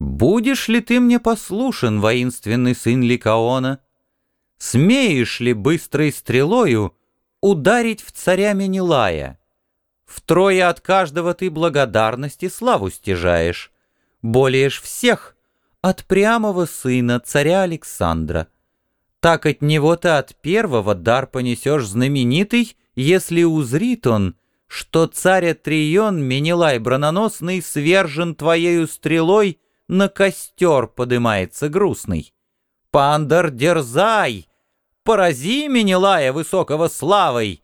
Будешь ли ты мне послушен, воинственный сын Ликаона? Смеешь ли быстрой стрелою ударить в царя Менелая? Втрое от каждого ты благодарности славу стяжаешь, более ж всех от прямого сына царя Александра. Так от него ты от первого дар понесешь знаменитый, если узрит он, что царь Атрион, Менелай брононосный, свержен твоею стрелой, на костер подымается грустный. Пандор, дерзай! Порази Менелая высокого славой!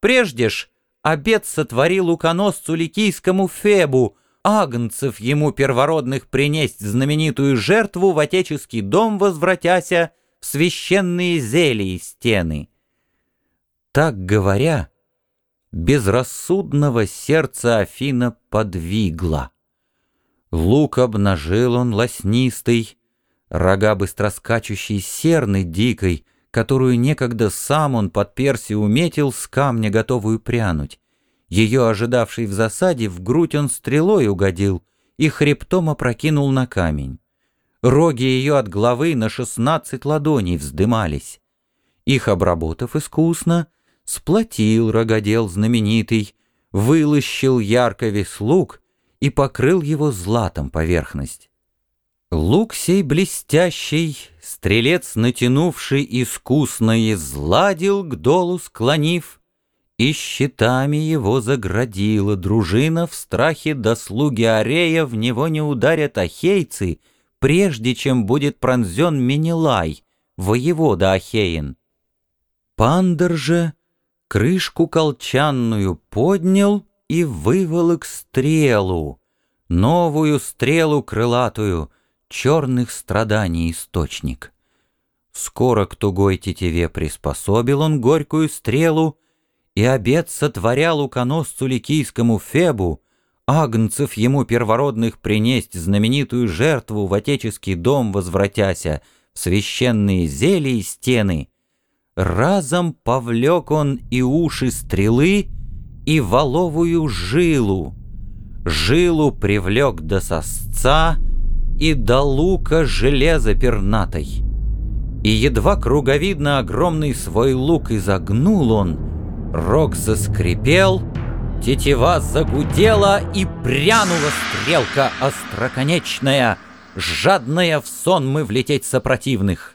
Прежде ж обед сотворил луконосцу ликийскому Фебу, агнцев ему первородных принесть знаменитую жертву в отеческий дом возвратяся в священные зелья стены. Так говоря, безрассудного сердца Афина подвигла. Лук обнажил он лоснистый, рога быстроскачущей серны дикой, которую некогда сам он под перси уметил с камня готовую прянуть. Ее, ожидавший в засаде, в грудь он стрелой угодил и хребтом опрокинул на камень. Роги ее от головы на шестнадцать ладоней вздымались. Их, обработав искусно, сплотил рогодел знаменитый, вылощил ярко весь лук и покрыл его златом поверхность. Лук сей блестящий, стрелец натянувший искусно изладил, к долу склонив, и щитами его заградила дружина в страхе до слуги Арея в него не ударят ахейцы, прежде чем будет пронзен Менелай, воевода Ахеин. Пандер же крышку колчанную поднял и выволок стрелу, новую стрелу крылатую, черных страданий источник. Скоро к тугой тетиве приспособил он горькую стрелу, и обед сотворял луконосцу ликийскому Фебу, агнцев ему первородных принесть знаменитую жертву в отеческий дом возвратяся, в священные зелья и стены, разом повлек он и уши стрелы, и воловую жилу. Жилу привлек до сосца и до лука железа пернатой. И едва круговидно огромный свой лук изогнул он, рог заскрипел, тетива загудела и прянула стрелка остроконечная, жадная в сон мы влететь сопротивных.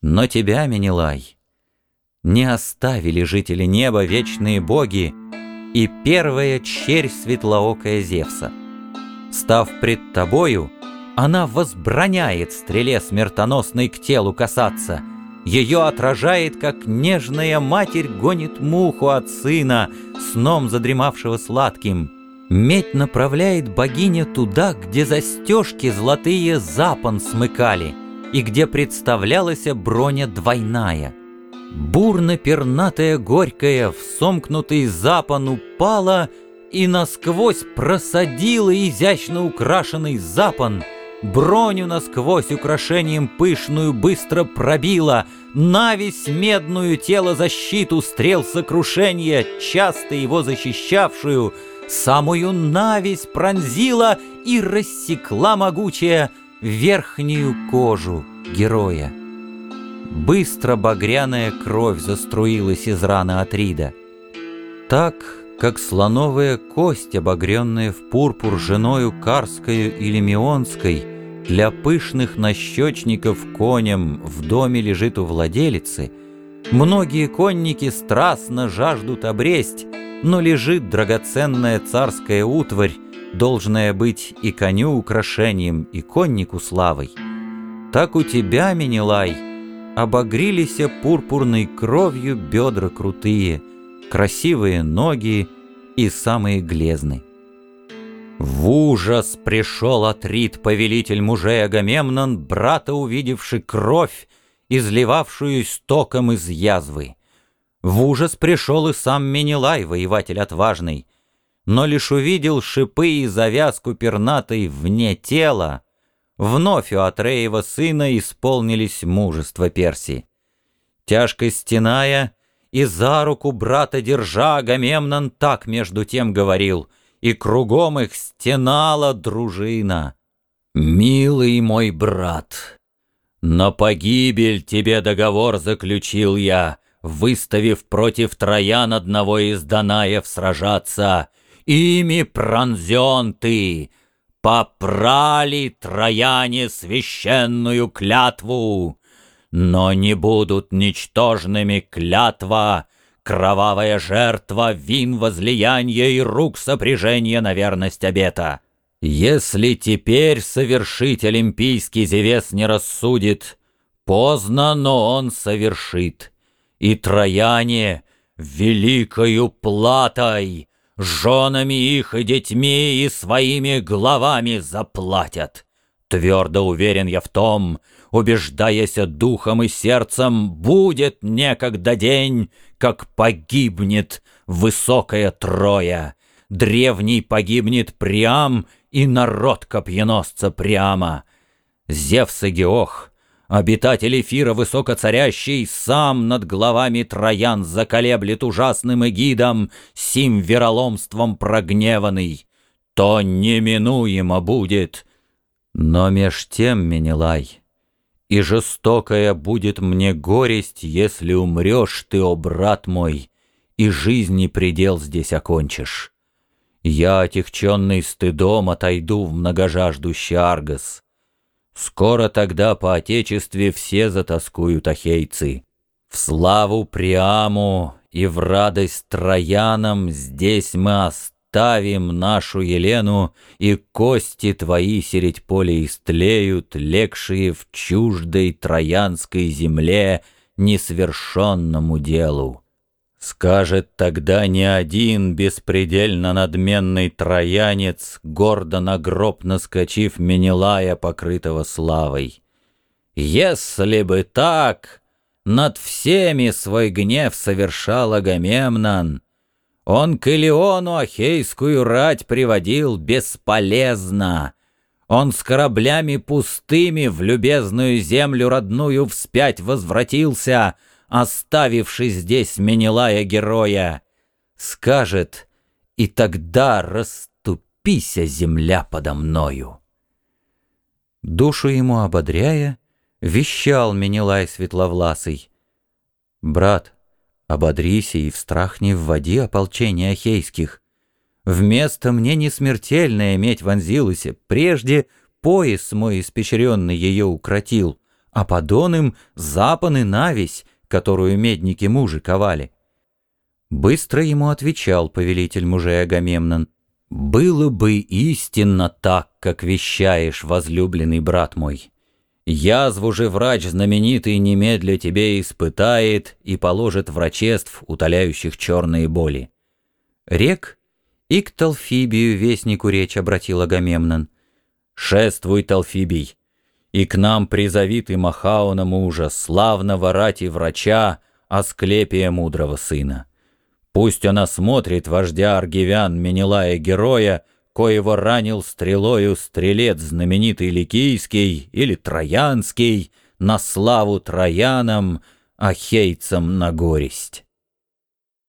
Но тебя, Менелай, не оставили жители неба вечные боги и первая черь светлоокая Зевса. Став пред тобою, она возбраняет стреле смертоносной к телу касаться. Ее отражает, как нежная матерь гонит муху от сына, сном задремавшего сладким. Медь направляет богиня туда, где застежки золотые запон смыкали — и где представлялась броня двойная. Бурно-пернатая горькая в сомкнутый запан упала и насквозь просадила изящно украшенный запан, броню насквозь украшением пышную быстро пробила, навесь медную тело защиту стрел сокрушения, часто его защищавшую, самую навесь пронзила и рассекла могучая, верхнюю кожу героя. Быстро багряная кровь заструилась из раны Атрида. Так, как слоновая кость, обогренная в пурпур женою карскою или мионской, для пышных нащечников коням в доме лежит у владелицы, многие конники страстно жаждут обресть, но лежит драгоценная царская утварь, должное быть и коню украшением, и коннику славой. Так у тебя, Менелай, обогрилися пурпурной кровью бедра крутые, красивые ноги и самые глезны. В ужас пришел Атрит, повелитель мужей Агамемнон, брата увидевший кровь, изливавшую стоком из язвы. В ужас пришел и сам Менелай, воеватель отважный, но лишь увидел шипы и завязку пернатой вне тела, вновь у Атреева сына исполнились мужество Персии. Тяжко стеная и за руку брата держа, Агамемнон так между тем говорил, и кругом их стенала дружина. Милый мой брат, на погибель тебе договор заключил я, выставив против троян одного из Данаев сражаться. Ими пронзен ты, попрали трояне священную клятву, но не будут ничтожными клятва, кровавая жертва, вин возлияния и рук сопряжения на верность обета. Если теперь совершить олимпийский зевес не рассудит, поздно, но он совершит. И трояне великою платой, женами их и детьми и своими главами заплатят. Твердо уверен я в том, убеждаясь духом и сердцем, будет некогда день, как погибнет высокая Троя. Древний погибнет Приам и народ копьеносца Приама. Зевс и Геох, обитатель эфира высокоцарящий, сам над головами троян заколеблет ужасным эгидом, сим вероломством прогневанный. То неминуемо будет. Но меж тем, Менелай, и жестокая будет мне горесть, если умрешь ты, о брат мой, и жизни предел здесь окончишь. Я, отягченный стыдом, отойду в многожаждущий Аргос. Скоро тогда по отечестве все затаскуют ахейцы. В славу Приаму и в радость Троянам здесь мы оставим нашу Елену, и кости твои середь поля истлеют, легшие в чуждой троянской земле несвершенному делу. Скажет тогда не один беспредельно надменный троянец, гордо на гроб наскочив Менелая, покрытого славой. Если бы так, над всеми свой гнев совершал Агамемнон, он к Илеону Ахейскую рать приводил бесполезно. Он с кораблями пустыми в любезную землю родную вспять возвратился — оставивший здесь Менелая героя, скажет, и тогда расступися земля подо мною. Душу ему ободряя, вещал Менелай светловласый. «Брат, ободрися и в страх не вводи ополчения ахейских. Вместо мне не смертельно иметь вонзилось, прежде пояс мой испещренный ее укротил, а подон им запаны навесь, которую медники мужи ковали. Быстро ему отвечал повелитель мужей Агамемнон. «Было бы истинно так, как вещаешь, возлюбленный брат мой. Язву же врач знаменитый немедля тебе испытает и положит врачеств, утоляющих черные боли». Рек и к Талфибию вестнику речь обратил Агамемнон. «Шествуй, Талфибий, и к нам призови ты Махауна мужа, славного рати врача, Асклепия мудрого сына. Пусть он осмотрит вождя аргивян Менелая героя, коего ранил стрелою стрелец знаменитый Ликийский или Троянский, на славу троянам, ахейцам на горесть.